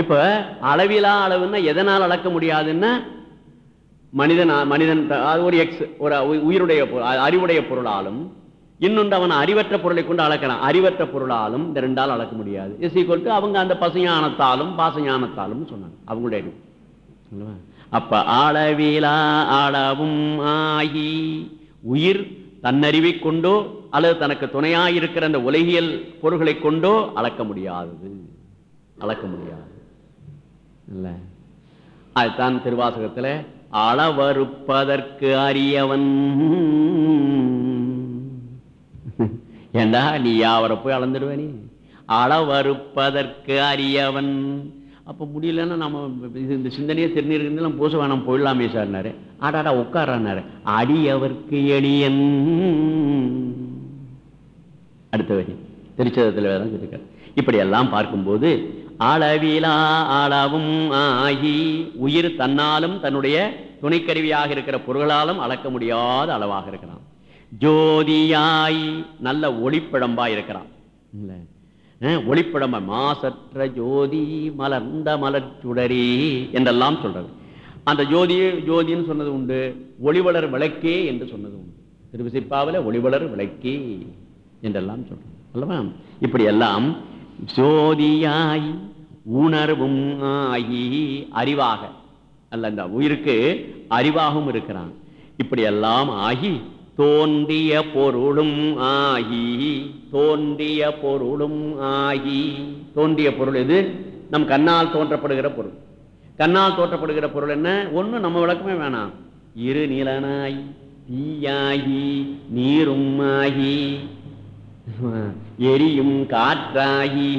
இப்ப அளவிலா அளவுன்னா எதனால் அளக்க முடியாதுன்னா மனிதன் மனிதன் அது ஒரு எக்ஸ் ஒரு உயிருடைய அறிவுடைய பொருளாலும் இன்னொன்று அவன் அறிவற்ற பொருளை கொண்டு அளக்கலாம். அறிவற்ற பொருளாலும் இந்த ரெண்டால் அளக்க முடியாது. இஸ் ஈக்குவல் டு அவங்க அந்த பசுஞானத்தாலும் பாசஞானத்தாலும் சொன்னாங்க. அவங்களுடைய அறிவு அப்ப அளவிலா அளவும் ஆகி உயிர் தன்னறிவை கொண்டோ அல்லது தனக்கு துணையாக இருக்கிற அந்த உலகியல் பொருள்களை கொண்டோ அளக்க முடியாதது அளக்க முடியாது. இல்ல. அதுதான் திருவாசகத்துல அளவறுப்பதற்கு அரியவன். ஏண்டா நீ அவரை போய் அளந்துடுவே நீ? அளவறுப்பதற்கு அரியவன். அப்ப முடியலன்னா நம்ம இது இந்த சிந்தனையே தெரிஞ்சிருக்கு நம்ம பூச வேணாம் போயிடலாமே சார்னாரு. ஆடாடா உட்காராரு அடியவர்க்கு எளியன். அடுத்த வரி. திருச்சதத்தில் வேற சொல்லியிருக்காரு. இப்படி எல்லாம் பார்க்கும்போது அளவிலா அளவும் ஆகி உயிர் தன்னாலும் தன்னுடைய துணைக்கருவியாக இருக்கிற பொருளாலும் அளக்க முடியாத அளவாக இருக்கிறான். ஜோதியாய் நல்ல ஒளிப்பிழம்பா இருக்கிறான். இல்ல. ஒளிப்பிழம்ப மாசற்ற ஜோதி மலர்ந்த மலர்ச்சுடரே என்றெல்லாம் சொல்றது. அந்த ஜோதி ஜோதின்னு சொன்னது உண்டு ஒளிவளர் விளக்கே என்று சொன்னது உண்டு. திருவிசிப்பாவில ஒளிவளர் விளக்கே என்றெல்லாம் சொல்றது அல்லவா? இப்படி எல்லாம் ஜோதியாய் உணர்வும் ஆகி அறிவாக. அல்ல இந்த உயிருக்கு அறிவாகவும் இருக்கிறான். இப்படி எல்லாம் ஆகி தோன்றிய பொருளும் ஆகி தோன்றிய பொருளும் ஆகி. தோன்றிய பொருள் எது? நம் கண்ணால் தோன்றப்படுகிற பொருள். கண்ணால் தோற்றப்படுகிற பொருள் என்ன? ஒன்று நம்ம விளக்கமே வேணாம். இரு நிலனாய் தீயாகி நீரும் ஆகி எரியும் காற்றாகி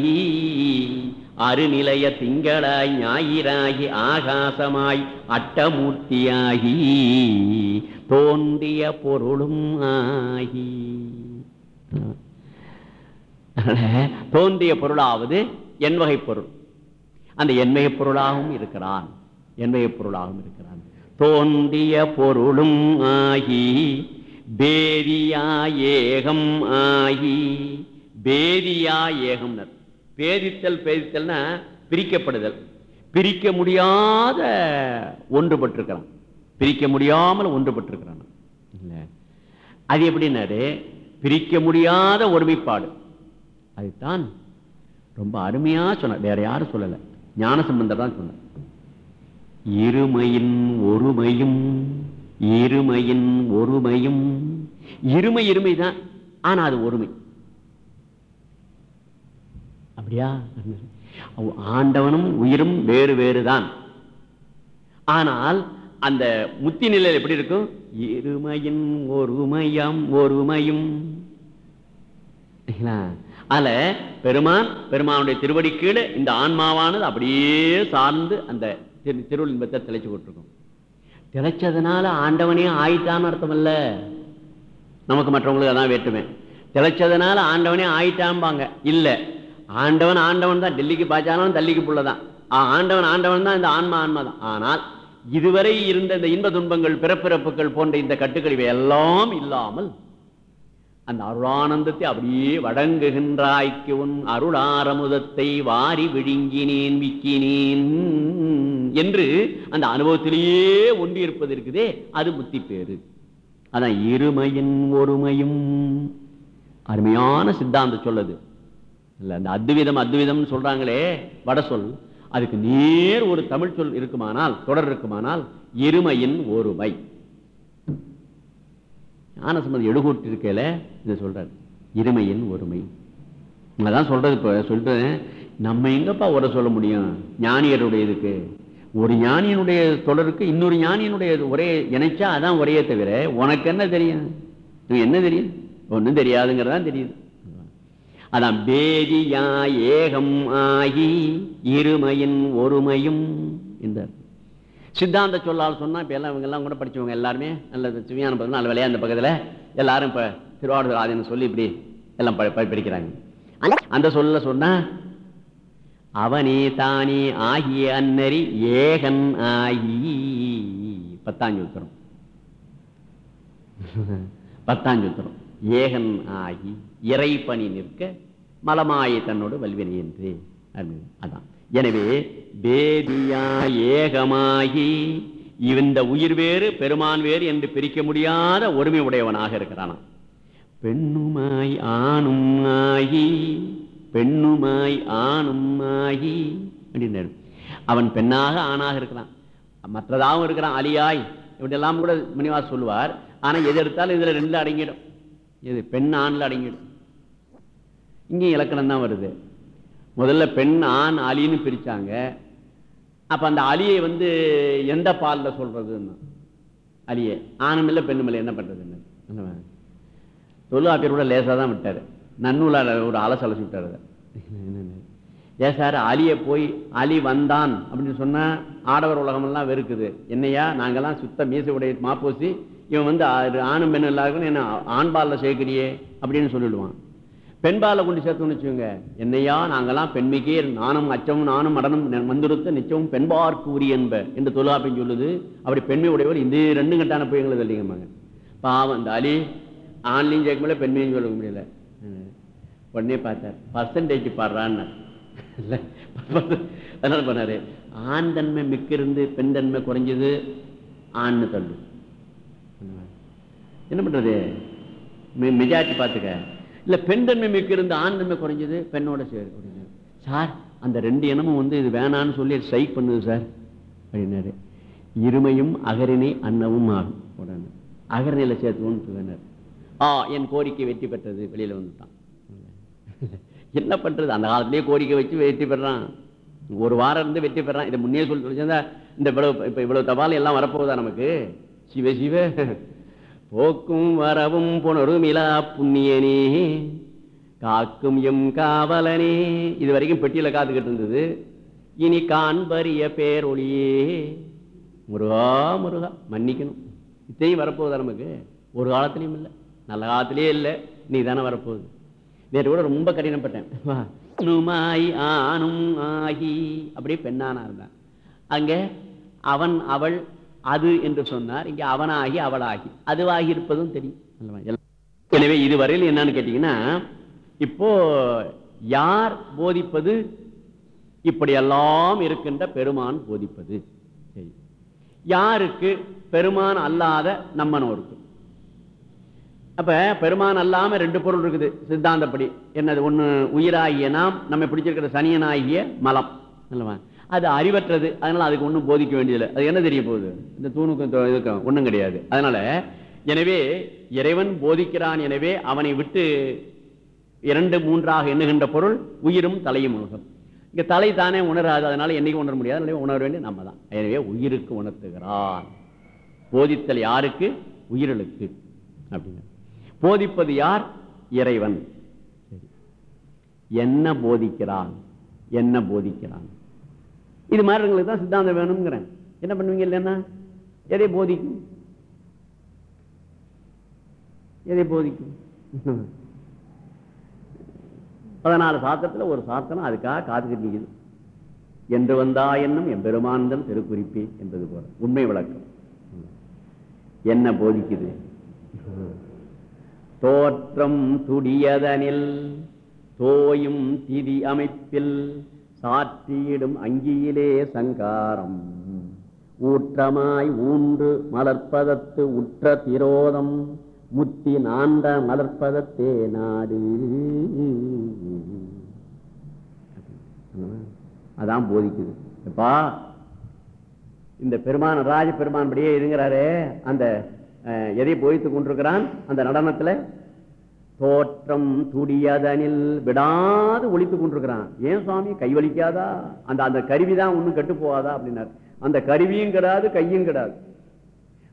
அருநிலைய திங்களாய் ஞாயிறாகி ஆகாசமாய் அட்டமூர்த்தியாகி தோன்றிய பொருளும் ஆகி. தோன்றிய பொருளாவது என்வகை பொருள். அந்த எண்மைய பொருளாகவும் இருக்கிறான். எண்மைய பொருளாகவும் இருக்கிறான். தோன்றிய பொருளும் ஆகி பேரியா ஏகம் ஆகி. பேரியா ஏகம்னர் பேதித்தல் பேதித்தல்னா பிரிக்கப்படுதல். பிரிக்க முடியாத ஒன்றுபட்டிருக்கிறான். பிரிக்க முடியாமல் ஒன்றுபட்டிருக்கிறான். அது எப்படின்னாரு? பிரிக்க முடியாத ஒருமைப்பாடு. அதுதான் ரொம்ப அருமையா சொன்ன வேற யாரும் சொல்லலை. ஞான சம்பந்தர் தான் சொன்ன இருமையின் ஒருமையும் இருமையின் ஒருமையும். இருமை இருமை தான் ஆனா அது ஒருமை. அப்படியா? ஆண்டவனும் உயிரும் வேறு வேறுதான் ஆனால் அந்த முத்தி நிலையில் எப்படி இருக்கும்? இருமையின் ஒருமையம் ஒருமையும். சரிங்களா? அதுல பெருமான் பெருமானுடைய திருவடி கீழே இந்த ஆன்மாவானது அப்படியே சார்ந்து அந்த திரு தெளிச்சு இன்பத்தை கொண்டிருக்கும் திளைச்சதுனால ஆண்டவனே ஆயிட்டான்னு அர்த்தம் இல்ல நமக்கு மற்றவங்களுக்கு அதான் வேற்றுமை. திளைச்சதுனால ஆண்டவனே ஆயிட்டாம்பாங்க. இல்ல. ஆண்டவன் ஆண்டவன் தான். டெல்லிக்கு பாய்ச்சாலும் தள்ளிக்கு புள்ளதான். ஆ, ஆண்டவன் ஆண்டவன் தான் இந்த ஆன்மா ஆன்மா தான். ஆனால் இதுவரை இருந்த இந்த இன்ப துன்பங்கள் பிறப்பிறப்புகள் போன்ற இந்த கட்டுக்கள் இவை எல்லாம் இல்லாமல் அந்த அருளானந்தத்தை அப்படியே வழங்குகின்றாய்க்கு உன் அருளாரமுதத்தை வாரி விழுங்கினேன் விக்கினேன். என்று அந்த அனுபவத்திலேயே ஒன்றி இருப்பது இருக்குதே அது புத்தி பேரு. அதான் இருமையின் ஒருமையும். அருமையான சித்தாந்த சொல்லது. இல்ல அந்த அத்விதம் அத்விதம்னு சொல்றாங்களே வட சொல். அதுக்கு நேர் ஒரு தமிழ் சொல் இருக்குமானால் தொடர் இருக்குமானால் இருமையின் ஒருமை. ஞானசம்பந்தம் எடுகூட்டு இருக்கையில இதை சொல்றாரு. இருமையின் ஒருமை. அதான் சொல்றது இப்போ சொல்றேன் நம்ம எங்கப்பா உரை சொல்ல முடியும்? ஞானியருடைய இதுக்கு ஒரு ஞானியினுடைய தொடருக்கு இன்னொரு ஞானியினுடைய ஒரே இணைச்சா அதான் ஒரே தவிர உனக்கு என்ன தெரியும்? என்ன தெரியும்? ஒன்றும் தெரியாதுங்கிறதான் தெரியுது. அதான் பேதியா ஏகம் ஆகி இருமையின் ஒருமையும் என்றார் சித்தாந்த சொல்லால் சொன்னா இப்ப எல்லாம் இவங்கெல்லாம் கூட படிச்சவங்க எல்லாருமே நல்ல சிவியான பக்கம் நல்ல விளையா அந்த பக்கத்துல எல்லாரும் இப்ப திருவாரூர் ஆதீனம் சொல்லி இப்படி எல்லாம் ப- ப- படிக்கிறாங்க. அந்த சொல்ல சொன்னா அவனே தானே ஆகிய அன்னரி ஏகன் ஆகி. பத்தாஞ்சு உத்தரம் உத்தரம் ஏகன் ஆகி இறைப்பணி நிற்க மலமாயை தன்னோடு வல்வினை என்று அப்படின்னு. அதான். எனவே பேதியா ஏகமாகி இந்த உயிர் வேறு பெருமான் வேறு என்று பிரிக்க முடியாத ஒருமை உடையவனாக இருக்கிறானாம். பெண்ணுமாய் ஆணும் ஆகி பெண்ணுமாய் ஆணும் ஆகி அப்படின்னாரு. அவன் பெண்ணாக ஆணாக இருக்கிறான் மற்றதாகவும் இருக்கிறான் அலியாய். இப்படியெல்லாம் கூட முனிவாஸ் சொல்லுவார். ஆனால் எது எடுத்தாலும் இதுல ரெண்டு அடங்கிடும். இது பெண் ஆணில் அடங்கிடும். இங்கேயும் இலக்கணம் தான் வருது. முதல்ல பெண் ஆண் அலின்னு பிரிச்சாங்க. அப்போ அந்த அலியை வந்து எந்த பால்ல சொல்கிறதுன்னு அலியை. ஆணும் இல்லை பெண்ணும் இல்லை என்ன பண்ணுறதுன்னு என்னவா? தொழுவாப்பியர் கூட லேசா தான் விட்டார். நன்னூலால ஒரு அலசு அலசி விட்டாரு ஏன் சார் அலியை போய் அலி வந்தான் அப்படின்னு சொன்னால் ஆடவர் உலகமெல்லாம் வெறுக்குது. என்னையா நாங்கள்லாம் சுத்த மீசை உடைய மாப்போசி இவன் வந்து ஆணும் பெண்ணும் எல்லாருக்கும் என்ன ஆண்பாலில் சேர்க்கிறியே அப்படின்னு சொல்லிடுவான். பெண்பாலை கொண்டு சேர்த்துன்னு வச்சுக்கோங்க. என்னையா நாங்கள்லாம் பெண்மைக்கே நானும் அச்சமும் நானும் மடனும் மந்திருத்த நிச்சயமும் பெண்பார்க்கு உரிய என்ப என்று தொழுவாப்பின்னு சொல்லுது. அப்படி பெண்மை உடையவர் இந்த ரெண்டு கட்டான போய் எங்களுக்கு இல்லைங்கம்மாங்க பாவம் இந்த அலி ஆண்லையும் சேர்க்க முடியல பெண்மையும் சொல்ல முடியல. உடனே பார்த்தார் பர்சன்டேஜ் பாடுறான்னு. இல்ல அதனால பண்ணாரு ஆண் தன்மை மிக்க இருந்து பெண் தன்மை குறைஞ்சது ஆண்னு தள்ளு. என்ன பண்ணுறது மெஜாரிட்டி பார்த்துக்க. இல்ல பெண் தன்மை மிக்க இருந்து ஆண் தன்மை குறைஞ்சது பெண்ணோட சேரு அப்படின்னு சார் அந்த ரெண்டு இனமும் வந்து இது வேணான்னு சொல்லி ஸ்ட்ரைக் பண்ணுது சார் அப்படின்னாரு. இருமையும் அகரிணி அன்னவும் ஆகும் உடனே. அகரணையில சேர்த்துக்கணும்னு சொன்னார். ஆ என் கோரிக்கை வெற்றி பெற்றது. வெளியில் வந்துட்டான். என்ன பண்ணுறது அந்த காலத்துலேயே கோரிக்கை வச்சு வெற்றி பெறான். ஒரு வாரம் இருந்து வெற்றி பெறான். இதை முன்னே சொல்லி சொல்லிச்சா இந்த இவ்வளவு இப்போ இவ்வளவு தபால் எல்லாம் வரப்போகுதா நமக்கு? சிவ சிவ. போக்கும் வரவும் புனருமிலா புண்ணியனே. காக்கும் எம் காவலனே. இது வரைக்கும் பெட்டியில் காத்துக்கிட்டு இருந்தது இனி காண்பரிய பேரொழியே. முருகா முருகா மன்னிக்கணும். இத்தையும் வரப்போகுதா நமக்கு? ஒரு காலத்திலையும் இல்லை. நல்ல காலத்திலே இல்லை. நீ தானே வரப்போகுது. நேற்று கூட ரொம்ப கடினப்பட்டேன் நுமாய் ஆணும் ஆகி அப்படியே பெண்ணானா இருந்தான். அங்க அவன் அவள் அது என்று சொன்னார். இங்க அவனாகி அவளாகி. அதுவாகி இருப்பதும் தெரியும். எனவே இதுவரையில் என்னன்னு கேட்டீங்கன்னா இப்போ யார் போதிப்பது? இப்படியெல்லாம் இருக்கின்ற பெருமான் போதிப்பது. சரி. யாருக்கு? பெருமான் அல்லாத நம்மனோருக்கு. அப்ப பெருமான் அல்லாம ரெண்டு பொருள் இருக்குது. சித்தாந்தப்படி. என்னது? ஒண்ணு உயிராகிய நாம் நம்ம பிடிச்சிருக்கிற சனியனாகிய மலம். இல்லவா அது அறிவற்றது. அதனால அதுக்கு ஒன்றும் போதிக்க வேண்டியதில்லை. அது என்ன தெரிய போகுது? இந்த தூணுக்கும் இதுக்கும் ஒண்ணும் கிடையாது. அதனால எனவே இறைவன் போதிக்கிறான் எனவே அவனை விட்டு இரண்டு மூன்றாக எண்ணுகின்ற பொருள் உயிரும் தலையும் உலகம். இங்க தலை தானே உணராது. அதனால என்னைக்கு உணர முடியாது. அதனால உணர வேண்டிய நம்ம தான் எனவே உயிருக்கு உணர்த்துகிறான். போதித்தல் யாருக்கு? உயிரலுக்கு அப்படின்னு. போதிப்பது யார்? இறைவன். என்ன போதிக்கிறான்? என்ன போதிக்கிறான்? இது மாதிரி தான் சித்தாந்தம் வேணுங்கிறேன் என்ன பண்ணுவீங்க இல்லைன்னா? எதை போதிக்கும்? எதை போதிக்கும்? பதினாலு சாத்திரத்துல ஒரு சாத்திரம் அதுக்காக காத்துக்கிட்டு என்று வந்தா என்னும் எம்பெருமானந்தம் திருக்குறிப்பே என்பது போல. உண்மை விளக்கம். என்ன போதிக்குது? தோற்றம் துடியதனில் தோயும் திதி அமைப்பில் சாற்றியிடும் அங்கியிலே சங்காரம். ஊற்றமாய் ஊன்று மலர்ப்பதத்து உற்ற திரோதம் முத்தி நாண்ட மலர்ப்பதத்தே நாடு. அதான் போதிக்குது. எப்பா இந்த பெருமான் ராஜ பெருமான் படியே இருங்கிறாரே அந்த எதை போய்த்து கொண்டிருக்கிறான்? அந்த நடனத்துல தோற்றம் துடியதனில் விடாது ஒழித்து கொண்டிருக்கிறான். ஏன் சுவாமி? கை வலிக்காதா? அந்த அந்த கருவிதான் ஒண்ணும் கெட்டு போகாதா அப்படின்னாரு. அந்த கருவியும் கிடாது கையும் கிடாது.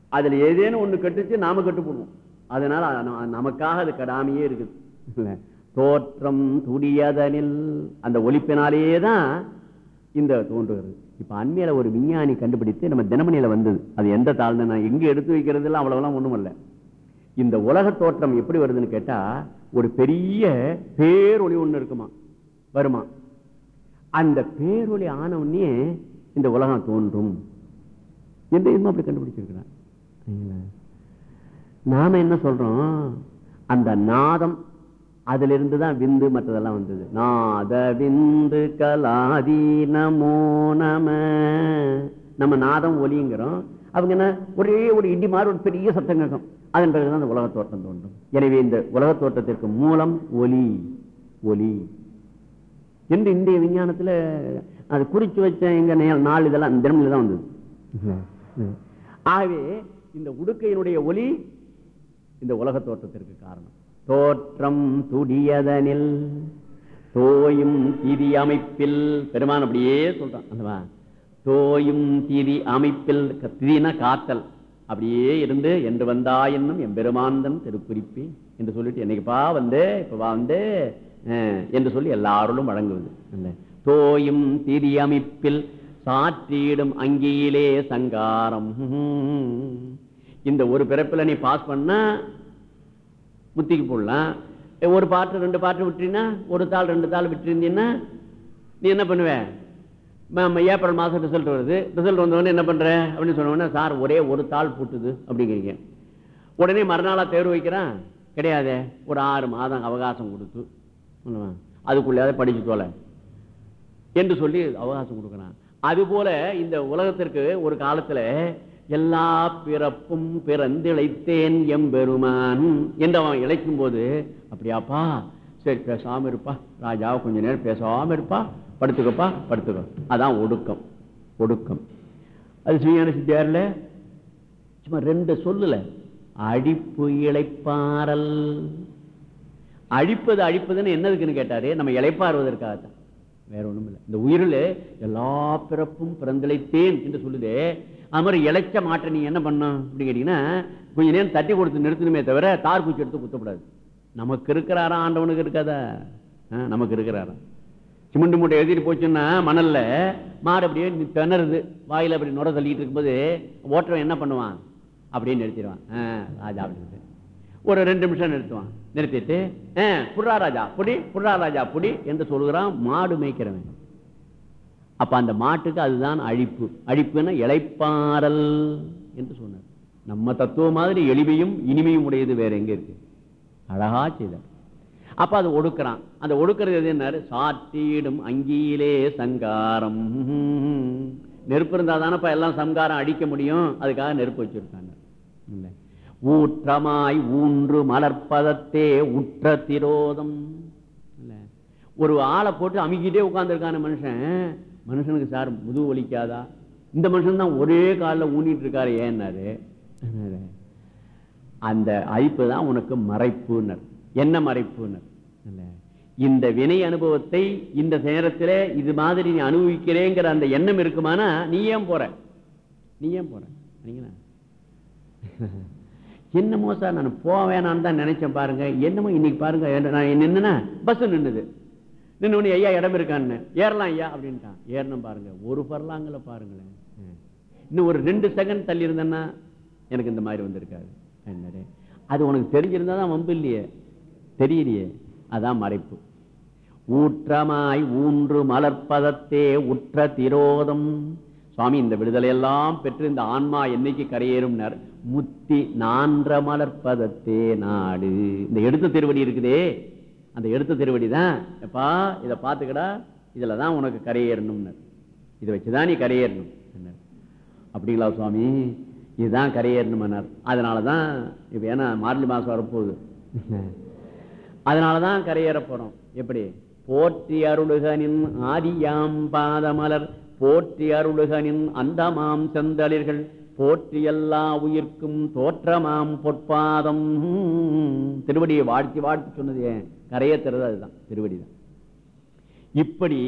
அதுல ஏதேனும் ஒண்ணு கட்டுச்சு நாம கெட்டு போடுவோம் அதனால நமக்காக அது கெடாமையே இருக்குது. தோற்றம் துடியதனில் அந்த ஒழிப்பினாலேயே தான் இந்த தோன்றுகிறது. இப்ப அண்மையில ஒரு விஞ்ஞானி கண்டுபிடித்து நம்ம தினமணியில வந்தது. அது எந்த தாழ்ந்த நான் எங்க எடுத்து வைக்கிறது எல்லாம் அவ்வளவுலாம் ஒண்ணும் இல்ல. இந்த உலக தோற்றம் எப்படி வருதுன்னு கேட்டா ஒரு பெரிய பேரொளி ஒண்ணு இருக்குமா? வருமா? அந்த பேரொளி ஆன உடனே இந்த உலகம் தோன்றும். எந்த இதுவும் அப்படி கண்டுபிடிச்சிருக்கிறான்? நாம என்ன சொல்றோம்? அந்த நாதம் அதிலிருந்து தான் விந்து மற்றதெல்லாம் வந்தது. நாத விந்து கலாதி நமோ நம. நம்ம நாதம் ஒலிங்கிறோம் அவங்க என்ன? ஒரே ஒரு இடி மாதிரி ஒரு பெரிய சத்தம் கேட்கும். அதன் பிறகுதான் அந்த உலக தோட்டம் தோன்றும். எனவே இந்த உலக தோட்டத்திற்கு மூலம் ஒலி ஒலி என்று இந்திய விஞ்ஞானத்துல அது குறிச்சு வச்ச எங்க நாள் இதெல்லாம் தினமில் தான் வந்தது. ஆகவே இந்த உடுக்கையினுடைய ஒலி இந்த உலக தோட்டத்திற்கு காரணம். தோற்றம் துடியதனில். தோயும் திதி அமைப்பில் பெருமான் அப்படியே சொல்றான் அல்லவா? தோயும் திதி அமைப்பில் க- திதினா காத்தல். அப்படியே இருந்து என்று வந்தா என்னும் எம்பெருமாந்தன் திருக்குறிப்பி என்று சொல்லிட்டு என்னைக்குப்பா வந்து இப்பவா வந்து என்று சொல்லி எல்லாருளும் வழங்குவது. தோயும் திதி அமைப்பில் சாற்றிடும் அங்கியிலே சங்காரம். இந்த ஒரு பிறப்பில் நீ பாஸ் பண்ணா முத்திக்கு போடலாம். ஒரு பாட்டு ரெண்டு பாட்டு விட்டுறீன்னா ஒரு தாள் ரெண்டு தாள் விட்டுருந்தீங்கன்னா நீ என்ன பண்ணுவ? ம- ஏப்ரல் மாதம் ரிசல்ட் வருது. ரிசல்ட் வந்தவொடனே என்ன பண்ற? அப்படின்னு சொன்னோடனே சார் ஒரே ஒரு தாள் பூட்டுது அப்படிங்கிறீங்க. உடனே மறுநாளாக தேர்வு வைக்கிறான். கிடையாதே ஒரு ஆறு மாதம் அவகாசம் கொடுத்து. அதுக்குள்ளேயாவது படிச்சு தோல. என்று சொல்லி அவகாசம் கொடுக்குறான். அதுபோல இந்த உலகத்திற்கு ஒரு காலத்தில் எல்லா பிறப்பும் பிறந்திழைத்தேன் எம்பெருமான் என்று அவன் இழைக்கும் போது அப்படியாப்பா? சரி பேசாம இருப்பா. ராஜாவை கொஞ்ச நேரம் பேசாமல் இருப்பா. படுத்துக்கப்பா படுத்துக்கோ. அதான் ஒடுக்கம். ஒடுக்கம். அது சிவஞான சித்தியாரில் சும்மா ரெண்டு சொல்லுல. அடிப்பு இழைப்பாரல் அழிப்பது அழிப்பதுன்னு என்னதுக்குன்னு கேட்டாரு? நம்ம இழைப்பாருவதற்காகத்தான் வேற ஒன்றும் இல்லை இந்த உயிரில் எல்லா பிறப்பும் பிறந்திழைத்தேன் என்று சொல்லுதே அது மாதிரி இழைச்ச மாற்ற நீ என்ன பண்ணும் அப்படின்னு கேட்டீங்கன்னா கொஞ்ச நேரம் தட்டி கொடுத்து நிறுத்தணுமே தவிர தார் பூச்சி எடுத்து குத்தக்கூடாது. நமக்கு இருக்கிறாரா ஆண்டவனுக்கு இருக்காதா? ஆ, நமக்கு இருக்கிறாரா? சிமெண்ட் மூட்டை எழுதிட்டு போச்சுன்னா மணல்ல மாடு அப்படியே திணறுது. வாயில் அப்படி நுர தள்ளிட்டு இருக்கும்போது ஓட்டுறவன் என்ன பண்ணுவான்? அப்படியே நிறுத்திடுவான். ஆ, ராஜா அப்படின்னு ஒரு ரெண்டு நிமிஷம் நிறுத்துவான். நிறுத்திட்டு ஆ, ராஜா புடி புட்ரா ராஜா புடி என்று சொல்கிறான் மாடு மேய்க்கிறவன். அப்ப அந்த மாட்டுக்கு அதுதான் அழிப்பு. அழிப்புன்னா இளைப்பாறல் என்று சொன்னார். நம்ம தத்துவம் மாதிரி எளிமையும் இனிமையும் உடையது வேற எங்க இருக்கு? அழகா செய்தார். அப்ப அது ஒடுக்குறான். அந்த ஒடுக்கிறது எது என்ன சாத்தியிடும் அங்கியிலே சங்காரம். நெருப்பு இருந்தா தானப்பா எல்லாம் சங்காரம் அடிக்க முடியும்? அதுக்காக நெருப்பு வச்சிருக்காங்க. இல்லை. ஊற்றமாய் ஊன்று மலர்பதத்தே உற்ற திரோதம். இல்லை. ஒரு ஆளை போட்டு அமுக்கிட்டே உட்காந்துருக்கான மனுஷன் மனுஷனுக்கு சார் முதுகு வலிக்காதா? இந்த மனுஷன் தான் ஒரே காலில் ஊனிட்டு இருக்காரு ஏன்னாரு அந்த அழிப்பு தான் உனக்கு மறைப்புனர் என்ன மறைப்புனர் இந்த வினை அனுபவத்தை இந்த நேரத்தில் இது மாதிரி நீ அனுபவிக்கிறேங்கிற அந்த எண்ணம் இருக்குமானா நீ ஏன் போற? நீ ஏன் போற? சரிங்களா? என்னமோ சார் நான் போவேனான்னு தான் நினைச்சேன் பாருங்க. என்னமோ இன்னைக்கு பாருங்க நான் என்னன்னா பஸ் நின்னுது. நின்று ஐயா இடம் இருக்கான்னு. ஏறலாம் ஐயா அப்படின்ட்டான். ஏறணும் பாருங்க. ஒரு பரலாங்கல பாருங்களேன். இன்னும் ஒரு ரெண்டு செகண்ட் தள்ளி இருந்தேன்னா எனக்கு இந்த மாதிரி வந்திருக்காது. என்னடே. அது உனக்கு தெரிஞ்சிருந்தா தான் வம்பு இல்லையே. தெரியலையே. அதான் மறைப்பு. ஊற்றமாய் ஊன்று மலர்ப்பதத்தே உற்ற திரோதம். சுவாமி இந்த விடுதலை எல்லாம் பெற்று இந்த ஆன்மா என்னைக்கு கரையேறும்னர்? முத்தி நான்ற மலர்ப்பதத்தே நாடு. இந்த எடுத்த திருவடி இருக்குதே. அந்த எடுத்த திருவடி தான் எப்பா இதை பார்த்துக்கடா இதில் தான் உனக்கு கரையேறணும்னர் இதை வச்சுதான் நீ கரையேறணும் அப்படிங்களா சுவாமி? இதுதான் கரையேறணும்னார் அதனால தான் இப்போ ஏன்னா மார்கழி மாதம் வரப்போகுது. அதனால தான் கரையேற எப்படி? போற்றி அருளுகனின் ஆதியாம் பாதமலர் போற்றி அருளுகனின் அந்தமாம் செந்தளிர்கள் போற்றி எல்லா உயிர்க்கும் தோற்றமாம் பொற்பாதம். திருவடியை வாழ்த்தி வாழ்த்தி சொன்னது ஏன்? கரையேற்றுறது அதுதான் திருவடி தான். இப்படி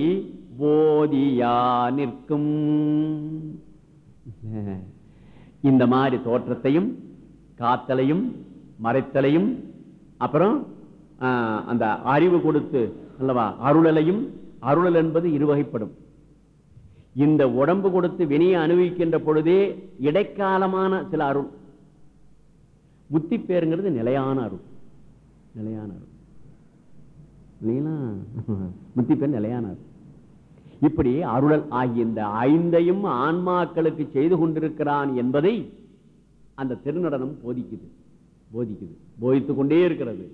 போதியா நிற்கும். இந்த மாதிரி தோற்றத்தையும் காத்தலையும் மறைத்தலையும் அப்புறம் ஆஹ், அந்த அறிவு கொடுத்து அல்லவா அருளலையும் அருளல் என்பது இருவகைப்படும். இந்த உடம்பு கொடுத்து வினையை அனுபவிக்கின்ற பொழுதே இடைக்காலமான சில அருள். புத்தி பேருங்கிறது நிலையான அருள். நிலையான அருள். இல்லைங்களா முத்தி பெண் நிலையானார் இப்படி அருளல் ஆகிய இந்த ஐந்தையும் ஆன்மாக்களுக்கு செய்து கொண்டிருக்கிறான் என்பதை அந்த திருநடனம் போதிக்குது. போதிக்குது. போதித்துக் கொண்டே இருக்கிறது.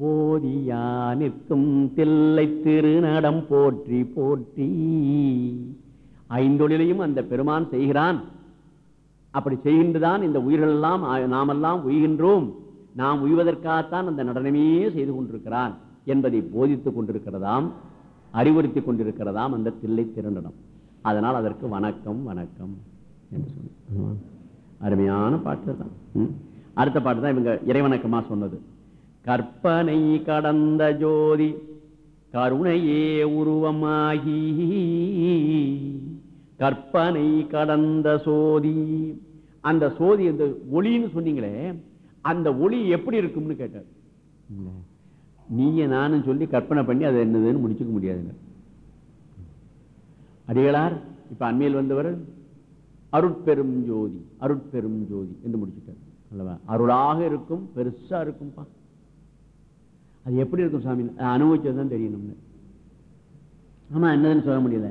போதியா நிற்கும் தில்லை திருநடம் போற்றி போற்றி. ஐந்தொழிலையும் அந்த பெருமான் செய்கிறான். அப்படி செய்கின்றுதான் இந்த உயிர்களெல்லாம் நாமெல்லாம் உய்கின்றோம். நாம் உய்வதற்காகத்தான் அந்த நடனமே செய்து கொண்டிருக்கிறான். என்பதை போதித்துக் கொண்டிருக்கிறதாம் அறிவுறுத்தி கொண்டிருக்கிறதாம் அந்த தில்லை திருநடம். அதனால் அதற்கு வணக்கம் வணக்கம் என்று சொன்ன அருமையான பாட்டு தான். அடுத்த பாட்டு தான் இவங்க இறைவணக்கமா சொன்னது. கற்பனை கடந்த ஜோதி கருணையே உருவமாகி கற்பனை கடந்த சோதி. அந்த சோதி அந்த ஒளின்னு சொன்னீங்களே அந்த ஒளி எப்படி இருக்கும்னு கேட்டார். இல்ல. நானும் சொல்லி கற்பனை பண்ணி அது என்னதுன்னு முடிச்சுக்க முடியாதுங்க. அடிகளார் இப்ப அண்மையில் வந்தவர் அருட்பெரும் ஜோதி அருட்பெரும் ஜோதி என்று முடிச்சுட்டார். அல்லவா? அருளாக இருக்கும் பெருசா இருக்கும்பா. அது எப்படி இருக்கும் சாமி? அதை அனுபவிச்சதுதான் தெரியணும்னு. ஆமா என்னதுன்னு சொல்ல முடியல.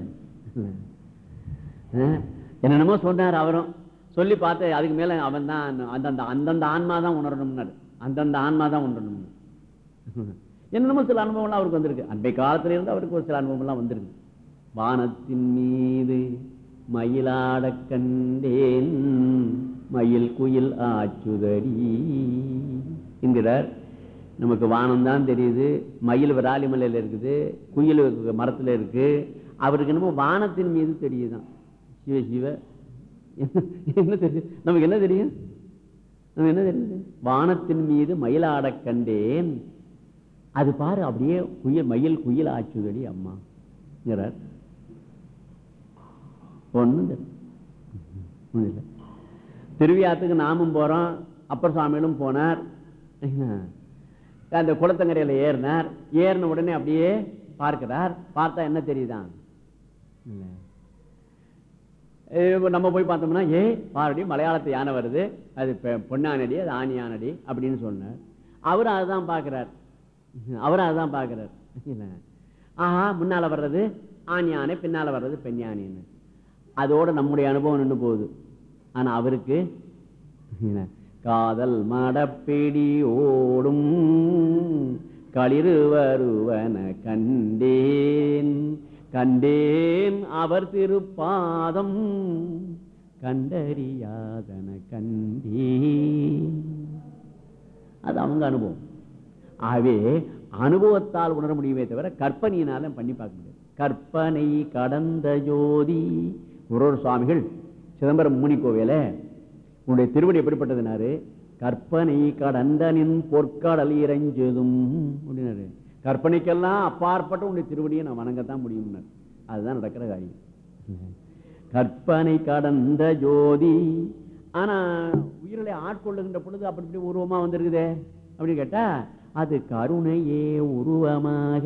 அஹ், என்னென்னமோ சொன்னார் அவரும். சொல்லி பார்த்து அதுக்கு மேல அவன் தான் அந்தந்த அந்தந்த ஆன்மா தான் உணரணும்னாரு. அந்தந்த ஆன்மா தான் உணரணும்னு என்னென்னமோ சில அனுபவம்லாம் அவருக்கு வந்திருக்கு. அன்பை காலத்துல இருந்து அவருக்கு ஒரு சில அனுபவம்லாம் வந்திருக்கு. வானத்தின் மீது மயிலாட கண்டேன். மயில் குயில் ஆச்சுதடி. என்கிறார். நமக்கு வானம் தான் தெரியுது. மயில் விராலிமலையில் இருக்குது. குயில் மரத்துல இருக்கு. அவருக்கு என்னமோ வானத்தின் மீது தெரியுதான். சிவ சிவ. என்ன- தெரியும் நமக்கு என்ன தெரியும்? நமக்கு என்ன தெரியுது? வானத்தின் மீது மயிலாட கண்டேன். அது பாரு அப்படியே குயில் மயில் குயில் ஆச்சுதடி தெரியல. ஒண்ணும் இல்லை திருவியாத்துக்கு நாமும் போறோம். அப்பர் சுவாமிகளும் போனார்? அந்த குளத்தங்கரையில ஏறினார். ஏறின உடனே அப்படியே பார்க்கிறார். பார்த்தா என்ன தெரியுதான் நம்ம போய் பார்த்தோம்னா ஏ பாரடி மலையாளத்து யானை வருது. அது பொன்னானடி அது ஆணி யானடி அப்படின்னு சொன்னார். அவரும் அதுதான் பார்க்கிறார். அவரும் அதுதான் பார்க்கிறார். ஆஹா முன்னால வர்றது ஆண் யானை பின்னால வர்றது பெண் யானைன்னு. அதோட நம்முடைய அனுபவம் நின்று போகுது. ஆனா அவருக்கு என்ன, காதல் மடப்பிடி ஓடும் களிறு வருவன கண்டேன். கண்டேன் அவர் திருப்பாதம் கண்டறியாதன கண்டேன். அது அவங்க அனுபவம். ஆகவே அனுபவத்தால் உணர முடியுமே தவிர கற்பனையினால பண்ணி பார்க்க முடியாது. கற்பனை கடந்த ஜோதி. குரோர் சுவாமிகள் சிதம்பரம் முனி கோவில உன்னுடைய திருவடி எப்படிப்பட்டதுனாரு? கற்பனை கடந்தனின் பொற்கடல் இறைஞ்சதும் அப்படின்னாரு. கற்பனைக்கெல்லாம் அப்பாற்பட்ட உன்னுடைய திருவடியை நான் வணங்கத்தான் முடியும்னார். அதுதான் நடக்கிற காரியம். கற்பனை கடந்த ஜோதி. ஆனா உயிர்களை ஆட்கொள்ளுகின்ற பொழுது அப்படி இப்படி உருவமா வந்திருக்குதே அப்படின்னு கேட்டா அது கருணையே உருவமாக.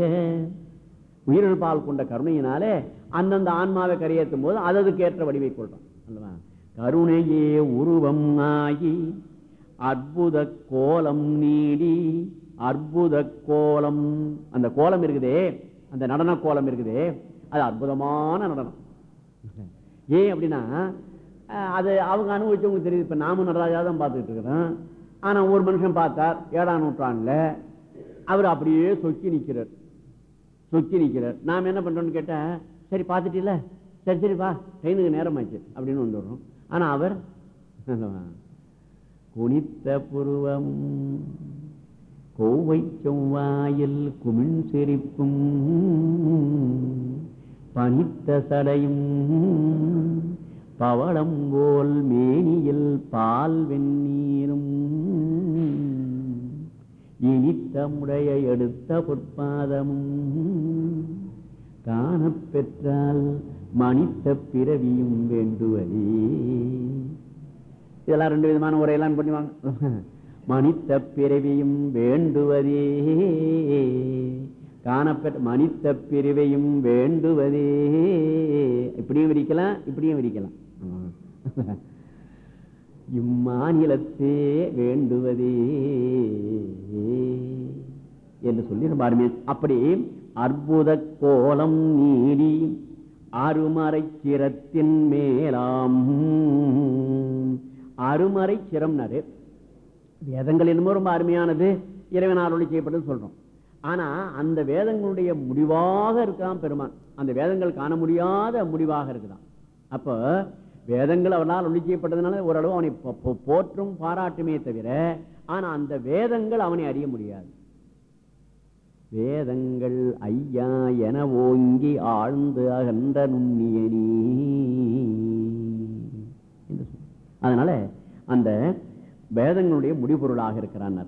உயிரிழப்பால் பால் கொண்ட கருணையினாலே அந்தந்த ஆன்மாவை கரையேற்றும் போது அது ஏற்ற வடிவை கொள்றோம் அல்லவா? கருணையே உருவம் ஆகி அற்புத கோலம் நீடி அற்புத கோலம். அந்த கோலம் இருக்குதே அந்த நடன கோலம் இருக்குதே அது அற்புதமான நடனம். ஏன் அப்படின்னா அது அவங்க அனுபவிச்சவங்களுக்கு தெரியுது. இப்போ நாம நடராஜா தான் பார்த்துக்கிட்டு இருக்கிறோம். ஆனா ஒரு மனுஷன் பார்த்தார் ஏழாம் நூற்றாண்டுல அவர் அப்படியே சொக்கி நிற்கிறார் சொக்கி நிற்கிறார் நாம் என்ன பண்றோம்னு கேட்டேன் சரி பார்த்துட்டில சரி சரி வா ட்ரெயினுக்கு நேரமாச்சு அப்படின்னு வந்துடுறோம். ஆனா அவர் குனித்த புருவம் கோவை செவ்வாயில் குமிழ் சிரிப்பும் பனித்த சடையும் பவளம் போல் மேனியில் பால் வெந்நீரும். இனித்தமுடைய எடுத்த பொற்பாதமும் காணப்பெற்றால் பெற்றால் மனித பிறவியும் வேண்டுவதே இதெல்லாம் ரெண்டு விதமான உரையெல்லாம் பண்ணுவாங்க மனித பிறவியும் வேண்டுவதே. காணப்பெற்ற மனித பிரிவையும் வேண்டுவதே. இப்படியும் விரிக்கலாம் இப்படியும் விரிக்கலாம். இம்மாநிலத்தே வேண்டுவதே என்று சொல்லி நம்ம அப்படி அற்புத கோலம் நீடி அருமறை சிரத்தின் மேலாம். அருமறை சிரம்னாரு. வேதங்கள் என்னமோ ரொம்ப அருமையானது. இறைவன் ஒளி செய்யப்பட்டது சொல்றோம். ஆனா அந்த வேதங்களுடைய முடிவாக இருக்கான் பெருமான். அந்த வேதங்கள் காண முடியாத முடிவாக இருக்குதான் அப்போ வேதங்கள் அவனால் ஒளி செய்யப்பட்டதுனால ஓரளவு அவனை போற்றும் பாராட்டுமே தவிர ஆனா அந்த வேதங்கள் அவனை அறிய முடியாது. வேதங்கள் ஐயா என ஓங்கி ஆழ்ந்து அகன்ற நுண்ணியனி அதனால அந்த வேதங்களுடைய முடிபொருளாக இருக்கிறான்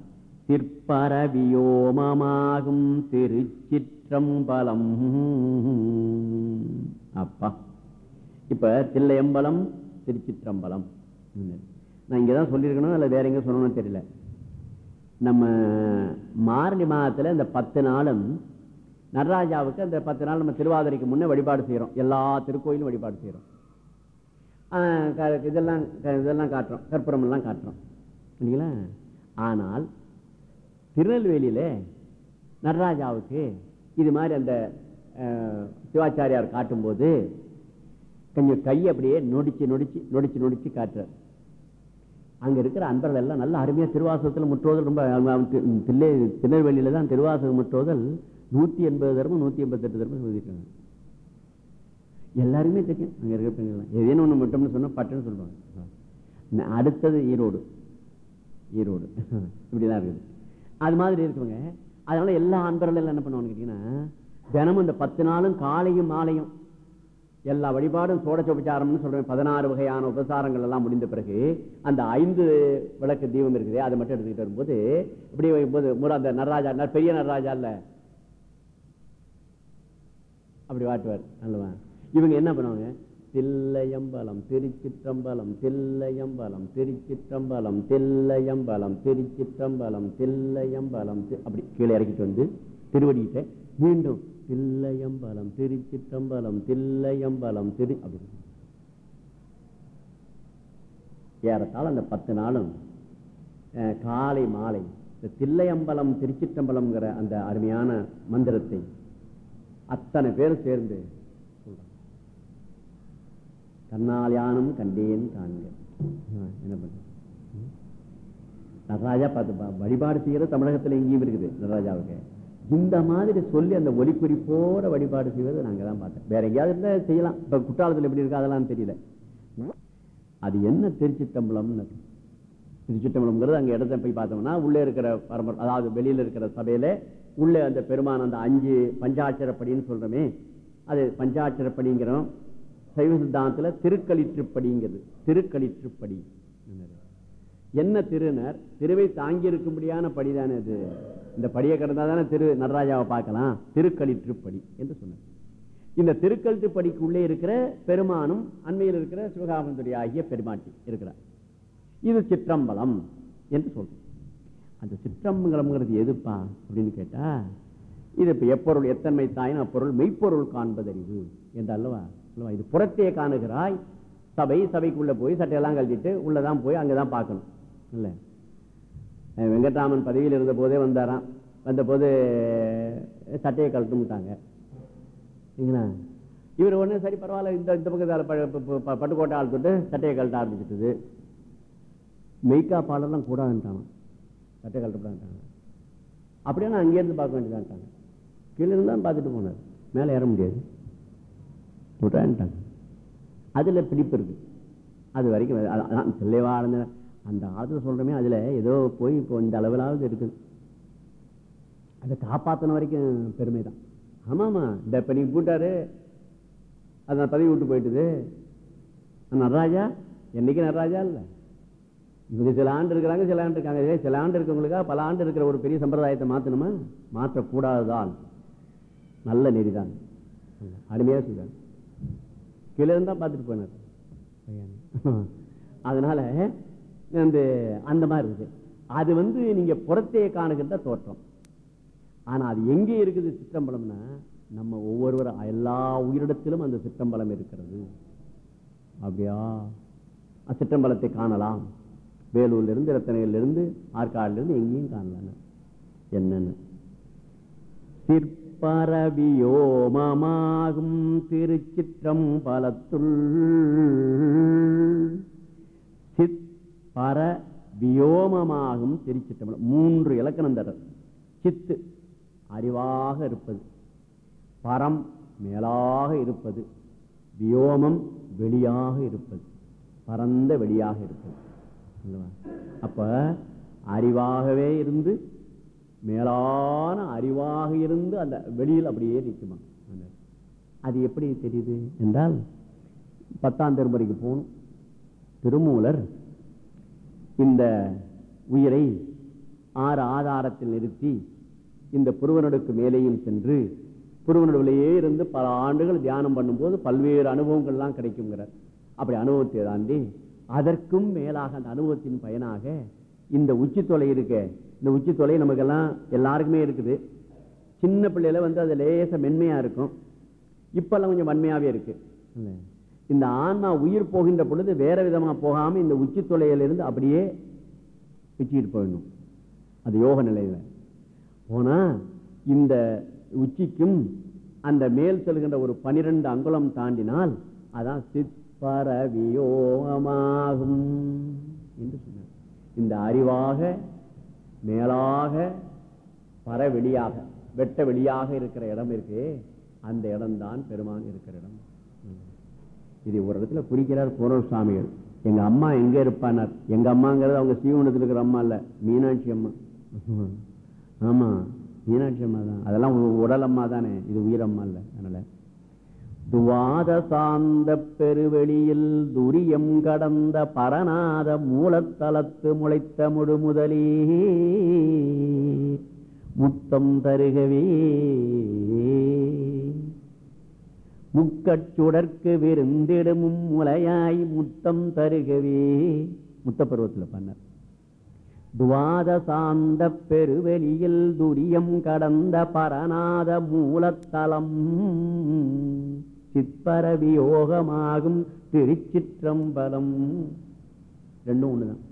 சிற்பரவியோமமாகும் திருச்சிற்றம்பலம். அப்பா. இப்ப தில்லையம்பலம் திருச்சிற்றம்பலம். நான் இங்கதான் சொல்லியிருக்கணும் இல்லை வேற எங்க சொல்லணும்னு தெரியல. நம்ம மார்கழி மாதத்துல இந்த பத்து நாளும் நடராஜாவுக்கு அந்த பத்து நாள் நம்ம திருவாதிரைக்கு முன்னே வழிபாடு செய்யறோம். எல்லா திருக்கோயிலும் வழிபாடு செய்யறோம். ஆஹ் க- இதெல்லாம் க- இதெல்லாம் காட்டுறோம். கற்பூரம் எல்லாம் காட்டுறோம். இல்லைங்களா? ஆனால் திருநெல்வேலியில நடராஜாவுக்கு இது மாதிரி அந்த சிவாச்சாரியார் காட்டும்போது கொஞ்சம் கை அப்படியே நொடிச்சு நொடிச்சு நொடிச்சு நொடிச்சு காட்டுறார். அங்க இருக்கிற அன்பர்கள் எல்லாம் நல்ல அருமையாக திருவாசகத்தில் முற்றோதல் ரொம்ப தில்லை திருநெல்வேலியில தான் திருவாசகம் முற்றோதல் நூத்தி எண்பது தர்மம் நூத்தி எண்பத்தெட்டு தர்மம் சொல்லியிருக்காங்க எல்லாருமே தெரியும் அங்க இருக்கிற பெண்கள்லாம் ஏதேனும் ஒண்ணு மட்டும்னு சொன்னால் பட்டுன்னு சொல்லுவாங்க. அடுத்தது ஈரோடு. ஈரோடு. இப்படி தான் இருக்குது. அது மாதிரி இருக்குங்க அதனால எல்லா அன்பர்களும் எல்லாம் என்ன பண்ணுவாங்க கேட்டிங்கன்னா தினமும் இந்த பத்து நாளும் காலையும் மாலையும் எல்லா வழிபாடும் சோடச்சோபச்சாரம்னு சொல்றேன் பதினாறு வகையான உபசாரங்கள் எல்லாம் முடிந்த பிறகு அந்த ஐந்து விளக்கு தீபம் இருக்குது அதை மட்டும் எடுத்துக்கிட்டு வரும்போது இப்படி வைக்கும்போது அந்த நடராஜா ந- பெரிய நடராஜா இல்ல? அப்படி வாட்டுவார் அல்லவா? இவங்க என்ன பண்ணுவாங்க? தில்லையம்பலம் திருச்சிற்றம்பலம் தில்லையம்பலம் திருச்சிற்றம்பலம் தில்லையம்பலம் திருச்சிற்றம்பலம் தில்லையம்பலம் அப்படி கீழே இறக்கிட்டு வந்து திருவடிக்கிட்ட மீண்டும் தில்லையம்பலம் திருச்சிற்றம்பலம் தில்லையம்பலம் திரு அப்படி. ஏறத்தாழ அந்த பத்து நாளும் அஹ், காலை மாலை இந்த தில்லையம்பலம் திருச்சிற்றம்பலம்ங்கிற அந்த அருமையான மந்திரத்தை அத்தனை பேர் சேர்ந்து சொல்றாங்க. கண்ணால் யானும் கண்டேன் காண்க. என்ன பண்ண நடராஜா பார்த்து பா- வழிபாடு செய்யறது தமிழகத்துல எங்கேயும் இருக்குது நடராஜாவுக்கு. இந்த மாதிரி சொல்லி அந்த ஒலிக்குறிப்போட வழிபாடு செய்வதை நாங்கள் தான் பார்த்தோம் வேற எங்கேயாவது இருந்தா செய்யலாம். இப்ப குற்றாலத்துல எப்படி இருக்கு அதெல்லாம் தெரியல. அது என்ன திருச்சிட்டம்பலம்னு திருச்சிட்டம்பலம்ங்கிறது அங்க இடத்த போய் பார்த்தோம்னா உள்ளே இருக்கிற பரம்பரை அதாவது வெளியில இருக்கிற சபையில உள்ளே அந்த பெருமான அந்த அஞ்சு பஞ்சாட்சரப்படின்னு சொல்றோமே அது பஞ்சாட்சரப்படிங்கிறோம் சைவ சித்தாந்தத்தில் திருக்களிற்றுப்படிங்கிறது திருக்களிற்றுப்படி என்ன திருநர் திருவை தாங்கி இருக்கும்படியான படிதானே அது. இந்த படியை கடந்தா தானே திரு நடராஜாவை பார்க்கலாம்? திருக்கழிற்றுப்படி என்று சொன்னார். இந்த திருக்கழுத்துப்படிக்கு உள்ளே இருக்கிற பெருமானும் அண்மையில் இருக்கிற சிவகாமந்துரி ஆகிய பெருமாட்டி இருக்கிறார். இது சிற்றம்பலம் என்று சொல்றோம். அந்த சிற்றம்பலம்ங்கிறது எதுப்பா அப்படின்னு கேட்டா இது இப்ப எப்பொருள் எத்தன்மை தாயின் அப்பொருள் மெய்ப்பொருள் காண்பதறிவு என்று அல்லவா? அல்லவா? இது புறத்தையே காணுகிறாய் சபை சபைக்குள்ள போய் சட்டையெல்லாம் கழட்டிட்டு உள்ளதான் போய் அங்கதான் பார்க்கணும். இல்ல? வெங்கட்ராமன் பதவியில் இருந்த போதே வந்தாராம். வந்த போது சட்டையை கழட்டும்ட்டாங்க சரிங்களா? இவர் ஒண்ணு சரி பரவாயில்ல இந்த இந்த பக்கத்தால ப- பட்டுக்கோட்டை ஆள் தொட்டு சட்டையை கழட்ட ஆரம்பிச்சுட்டுது. மெய்க்கா பாலெல்லாம் கூடாதுன்ட்டாங்க சட்டை கழட்டப்படான்ட்டாங்க அப்படியே நான் அங்கேருந்து பார்க்க வேண்டியதான்ட்டாங்க கீழே இருந்தாலும் பார்த்துட்டு போனார். மேலே ஏற முடியாது. விட்டான்ட்டாங்க. அதுல பிடிப்பு இருக்கு. அது வரைக்கும் அது- அதான் அந்த ஆத்துல சொல்றமே அதுல ஏதோ போய் இப்போ இந்த அளவிலாவது இருக்குது அதை காப்பாத்தின வரைக்கும் பெருமை தான் ஆமாமா இந்த இப்ப நீங்க கூட்டாரு அது நான் பதவி விட்டு போயிட்டுது. நடராஜா? என்னைக்கு நடராஜா இல்ல? இவங்க சில ஆண்டு இருக்கிறாங்க சில ஆண்டு இருக்காங்க. இதே சில ஆண்டு இருக்கவங்களுக்கா பல ஆண்டு இருக்கிற ஒரு பெரிய சம்பிரதாயத்தை மாத்தணுமா? மாற்றக்கூடாதுதான். நல்ல நெறிதான் அருமையா சொல்றாங்க கீழே இருந்தா பார்த்துட்டு போனார். அதனால அந்த அந்த மாதிரி இருக்குது. அது வந்து நீங்க புறத்தே காணுகின்ற தோற்றம். ஆனா அது எங்கே இருக்குது சிற்றம்பலம்னா நம்ம ஒவ்வொருவர் எல்லா உயிரிடத்திலும் அந்த சிற்றம்பலம் இருக்கிறது. அப்படியா? சிற்றம்பலத்தை காணலாம். வேலூர்ல இருந்து ரத்தனையில இருந்து ஆற்காடுல இருந்து எங்கேயும் காணலாம். என்னன்னு? சிற்பரவியோமமாகும் திருச்சிற்றம்பலத்துள். பர வியோமமாகும் திருச்சிற்றம்பலம். மூன்று இலக்கணம் தர சித்து அறிவாக இருப்பது. பரம் மேலாக இருப்பது. வியோமம் வெளியாக இருப்பது. பரந்த வெளியாக இருப்பது. அப்ப அறிவாகவே இருந்து மேலான அறிவாக இருந்து அந்த வெளியில் அப்படியே நிற்குமா அந்த அது எப்படி தெரியுது? என்றால் பத்தாம் திருமுறைக்கு போகணும். திருமூலர் இந்த உயிரை ஆறு ஆதாரத்தில் நிறுத்தி இந்த புருவனடுக்கு மேலேயும் சென்று புருவனடுவிலேயே இருந்து பல ஆண்டுகள் தியானம் பண்ணும்போது பல்வேறு அனுபவங்கள்லாம் கிடைக்குங்கிறார் அப்படி அனுபவத்தை தாண்டி அதற்கும் மேலாக அந்த அனுபவத்தின் பயனாக இந்த உச்சி தொலை இருக்க இந்த உச்சி தொலை நமக்கெல்லாம் எல்லாருக்குமே இருக்குது. சின்ன பிள்ளையில வந்து அது லேச மென்மையாக இருக்கும். இப்போல்லாம் கொஞ்சம் வன்மையாகவே இருக்கு. இந்த ஆன்மா உயிர் போகின்ற பொழுது வேற விதமாக போகாம இந்த உச்சி தொலையிலிருந்து அப்படியே வச்சுக்கிட்டு போயிடணும். அது யோக நிலையில. போனா இந்த உச்சிக்கும் அந்த மேல் செல்கின்ற ஒரு பனிரெண்டு அங்குலம் தாண்டினால் அதான் சிற்பரவியோகமாகும் என்று சொன்னார். இந்த அறிவாக மேலாக பரவெளியாக வெட்ட வெளியாக இருக்கிற இடம் இருக்கு அந்த இடம்தான் பெருமான் இருக்கிற இடம். இது ஒரு இடத்துல குறிக்கிறார் பூர்வ சுவாமிகள் எங்க அம்மா எங்க இருப்பானார் எங்க அம்மாங்கிறது அவங்க சீவனத்தில் இருக்கிற அம்மா இல்ல மீனாட்சி அம்மா. ஆமா மீனாட்சி அம்மா தான். அதெல்லாம் உடல் அம்மா தானே இது உயிரம்மா இல்ல அதனால. துவாத சாந்த பெருவெளியில் துரியம் கடந்த பரநாத மூலத்தலத்து முளைத்த முழுமுதலே முத்தம் தருகவே முக்கச்சுடற்கு விருந்திடமும் முலையாய் முத்தம் தருகவே. முத்தப்பருவத்தில் பண்ணார். துவாத சாந்த பெருவெளியில் துரியம் கடந்த பரநாத மூலத்தலம். சிற்பரவியோகமாகும் திருச்சிற்றம்பலம். ரெண்டும் ஒண்ணுதான்.